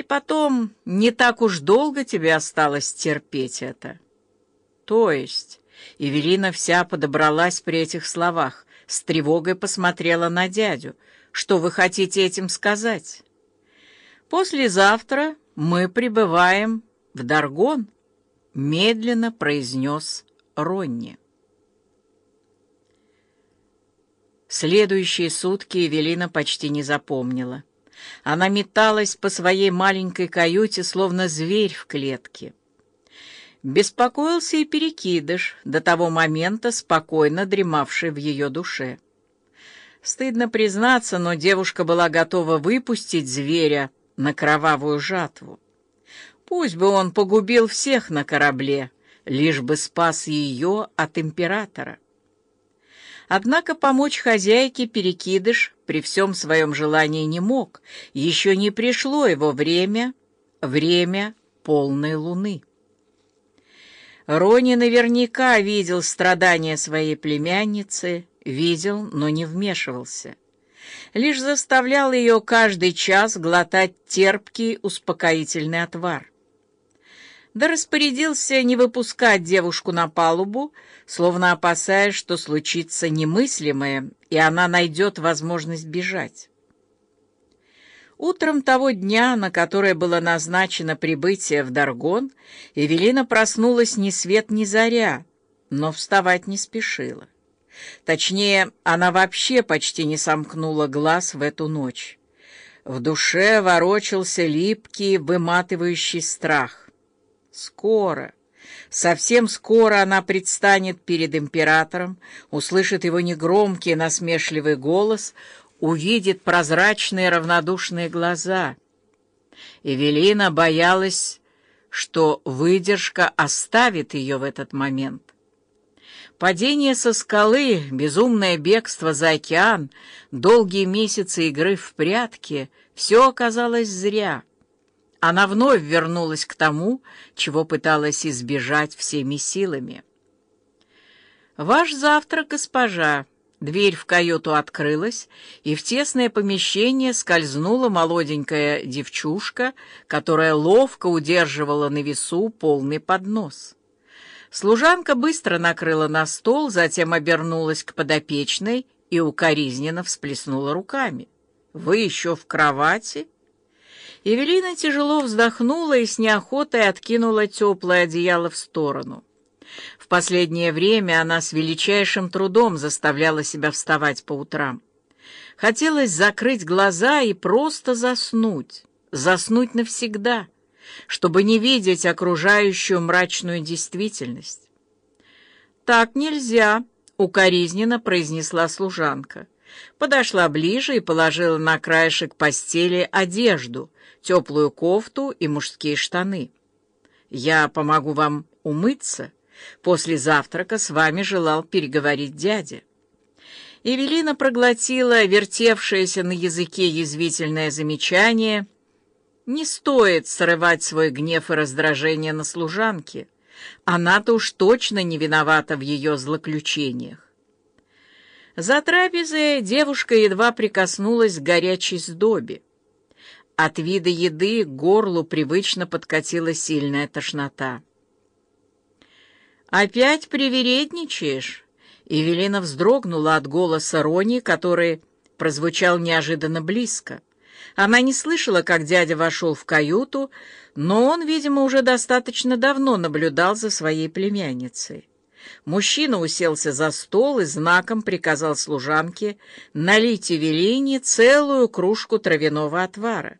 И потом, не так уж долго тебе осталось терпеть это. То есть, Эвелина вся подобралась при этих словах, с тревогой посмотрела на дядю. Что вы хотите этим сказать? Послезавтра мы прибываем в Даргон, медленно произнес Ронни. Следующие сутки Эвелина почти не запомнила. Она металась по своей маленькой каюте, словно зверь в клетке. Беспокоился и перекидыш, до того момента спокойно дремавший в ее душе. Стыдно признаться, но девушка была готова выпустить зверя на кровавую жатву. Пусть бы он погубил всех на корабле, лишь бы спас ее от императора. Однако помочь хозяйке перекидыш при всем своем желании не мог. Еще не пришло его время, время полной луны. Рони наверняка видел страдания своей племянницы, видел, но не вмешивался. Лишь заставлял ее каждый час глотать терпкий успокоительный отвар да распорядился не выпускать девушку на палубу, словно опасаясь, что случится немыслимое, и она найдет возможность бежать. Утром того дня, на которое было назначено прибытие в Даргон, Эвелина проснулась ни свет ни заря, но вставать не спешила. Точнее, она вообще почти не сомкнула глаз в эту ночь. В душе ворочался липкий, выматывающий страх. Скоро, совсем скоро она предстанет перед императором, услышит его негромкий насмешливый голос, увидит прозрачные равнодушные глаза. Эвелина боялась, что выдержка оставит ее в этот момент. Падение со скалы, безумное бегство за океан, долгие месяцы игры в прятки — все оказалось зря — она вновь вернулась к тому, чего пыталась избежать всеми силами. «Ваш завтрак, госпожа!» Дверь в каюту открылась, и в тесное помещение скользнула молоденькая девчушка, которая ловко удерживала на весу полный поднос. Служанка быстро накрыла на стол, затем обернулась к подопечной и укоризненно всплеснула руками. «Вы еще в кровати?» Евелина тяжело вздохнула и с неохотой откинула теплое одеяло в сторону. В последнее время она с величайшим трудом заставляла себя вставать по утрам. Хотелось закрыть глаза и просто заснуть, заснуть навсегда, чтобы не видеть окружающую мрачную действительность. «Так нельзя», — укоризненно произнесла служанка. Подошла ближе и положила на краешек постели одежду — теплую кофту и мужские штаны. Я помогу вам умыться. После завтрака с вами желал переговорить дядя. Эвелина проглотила вертевшееся на языке язвительное замечание. Не стоит срывать свой гнев и раздражение на служанке. Она-то уж точно не виновата в ее злоключениях. За трапезой девушка едва прикоснулась к горячей сдобе. От вида еды к горлу привычно подкатила сильная тошнота. «Опять привередничаешь?» Евелина вздрогнула от голоса Рони, который прозвучал неожиданно близко. Она не слышала, как дядя вошел в каюту, но он, видимо, уже достаточно давно наблюдал за своей племянницей. Мужчина уселся за стол и знаком приказал служанке налить Эвелине целую кружку травяного отвара.